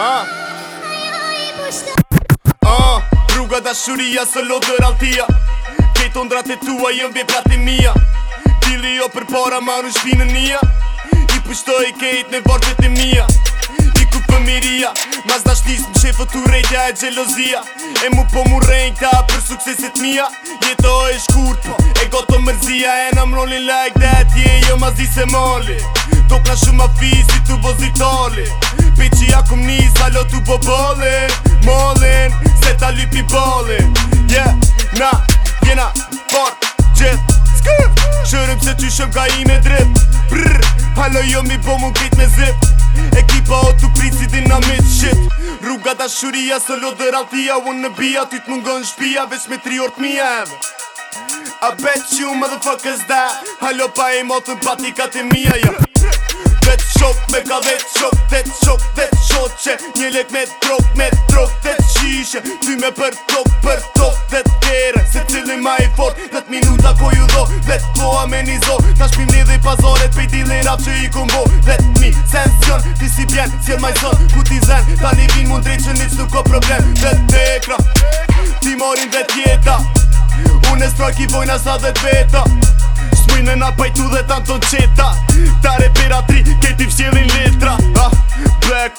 Ha? Ha? Ha? Rruga d'ashuria shuria së lodër altia Këtë ndra e tua jëmë vje prati mija Tili jo për para maru shpinë nija I pushto i kejt në vartë te mija I ku për mirija Mas da shlisë më shefo të rejtja e gjelozia E mu po mu rejnë këta për sukseset mija Jeto e shkurt po e goto mërzia E në mrolin like that Je yeah, jo mas di se molli Do ka shumë afi si të vozitali Pe që ja kum njës alo të bobole Mollin, se ta lipi bollin Yeah, na, jena, for, gjith, skrp Shërëm se qyshëm shëm ka i me drip Brrr, halo jo mi bo mu me zip Ekipa o të prit dinamit shit Rruga da shuria, së lo dhe raltia Unë në bia, ty të mungon shpia Vesh me tri orët mi I bet you motherfuckers that Halo pa e motën pati ka të mija, yeah shop me ka vet shop vet shop vet shoqe një lek me trok me trok vet shishe ty me për trok për trok vet tere se cili ma i fort vet minuta ko ju do vet po me zo ta shpim një dhe i pazoret pej di lirap që i kumbo vet mi sen sion ti si bjen si e maj zon ku ti zen ta një vin mund drejt që një nuk ko problem vet tekra ti morin vet jeta unë e strojk i vojna sa dhe të veta Shmujnë e na pajtu dhe tanë tonë qeta